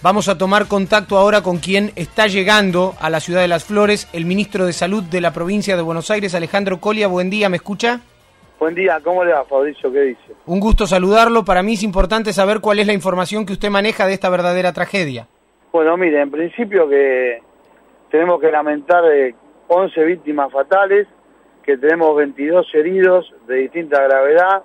Vamos a tomar contacto ahora con quien está llegando a la ciudad de Las Flores, el ministro de Salud de la provincia de Buenos Aires, Alejandro Colia. Buen día, ¿me escucha? Buen día, ¿cómo le va, Fabricio? ¿Qué dice? Un gusto saludarlo. Para mí es importante saber cuál es la información que usted maneja de esta verdadera tragedia. Bueno, mire, en principio que tenemos que lamentar 11 víctimas fatales, que tenemos 22 heridos de distinta gravedad,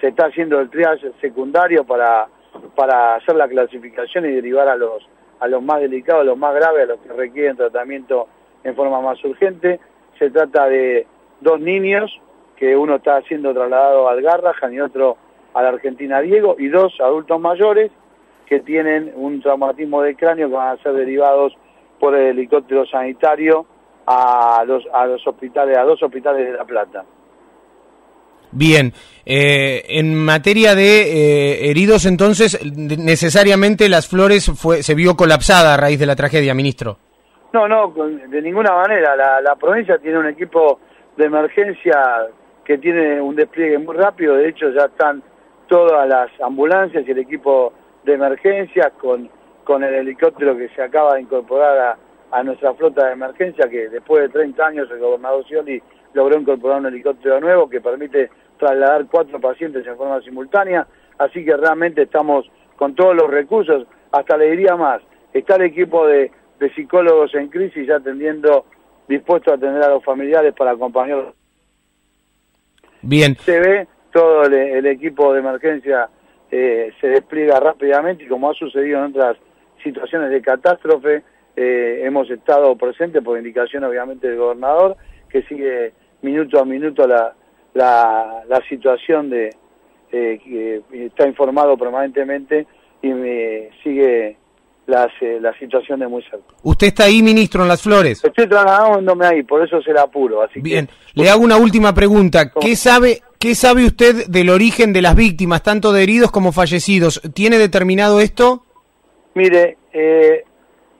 se está haciendo el triage secundario para para hacer la clasificación y derivar a los, a los más delicados, a los más graves, a los que requieren tratamiento en forma más urgente. Se trata de dos niños, que uno está siendo trasladado al Garrahan y otro a la Argentina Diego, y dos adultos mayores que tienen un traumatismo de cráneo que van a ser derivados por el helicóptero sanitario a los, a los hospitales, a dos hospitales de La Plata. Bien, eh, en materia de eh, heridos, entonces, necesariamente Las Flores fue, se vio colapsada a raíz de la tragedia, ministro. No, no, de ninguna manera. La, la provincia tiene un equipo de emergencia que tiene un despliegue muy rápido. De hecho, ya están todas las ambulancias y el equipo de emergencia con, con el helicóptero que se acaba de incorporar a, a nuestra flota de emergencia, que después de 30 años el gobernador Scioli logró incorporar un helicóptero nuevo que permite trasladar cuatro pacientes en forma simultánea, así que realmente estamos con todos los recursos, hasta le diría más, está el equipo de, psicólogos en crisis ya atendiendo, dispuesto a atender a los familiares para acompañarlos. Bien. Se ve todo el, equipo de emergencia eh, se despliega rápidamente y como ha sucedido en otras situaciones de catástrofe, eh, hemos estado presentes por indicación obviamente del gobernador, que sigue minuto a minuto la, la, situación de eh, que está informado permanentemente y me sigue las, eh, la situación de muy cerca. ¿Usted está ahí, ministro, en Las Flores? Estoy trasladándome ahí, por eso se la apuro. Así Bien, le hago una última pregunta. ¿Qué sabe, ¿Qué sabe usted del origen de las víctimas, tanto de heridos como fallecidos? ¿Tiene determinado esto? Mire, eh,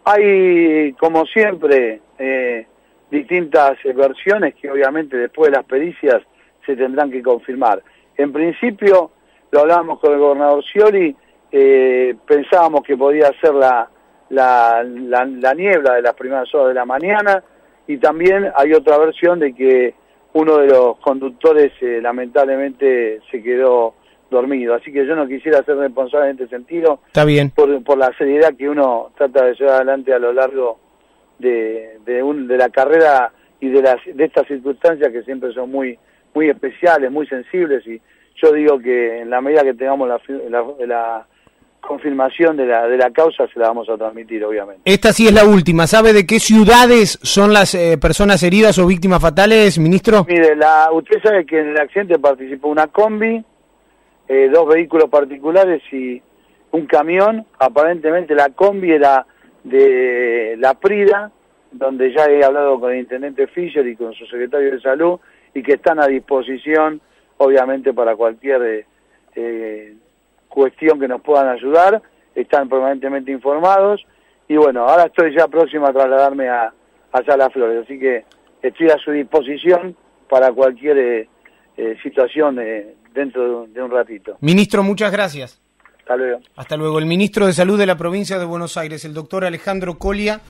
hay, como siempre, eh, distintas versiones que obviamente después de las pericias se tendrán que confirmar. En principio, lo hablábamos con el gobernador Scioli, eh, pensábamos que podía ser la, la, la, niebla de las primeras horas de la mañana y también hay otra versión de que uno de los conductores eh, lamentablemente se quedó dormido. Así que yo no quisiera ser responsable en este sentido. Está bien. Por, por la seriedad que uno trata de llevar adelante a lo largo de, de, un, de la carrera y de, las, de estas circunstancias que siempre son muy, muy especiales, muy sensibles y yo digo que en la medida que tengamos la, la, confirmación de la, de la causa se la vamos a transmitir, obviamente. Esta sí es la última. ¿Sabe de qué ciudades son las eh, personas heridas o víctimas fatales, ministro? Mire, la, usted sabe que en el accidente participó una combi, eh, dos vehículos particulares y un camión. Aparentemente la combi era de la Prida, donde ya he hablado con el intendente Fischer y con su secretario de salud, y que están a disposición, obviamente, para cualquier eh, eh, cuestión que nos puedan ayudar, están permanentemente informados, y bueno, ahora estoy ya próximo a trasladarme a, a Las Flores, así que estoy a su disposición para cualquier eh, situación dentro de un ratito. Ministro, muchas gracias. Hasta luego. Hasta luego. El ministro de Salud de la provincia de Buenos Aires, el doctor Alejandro Colia.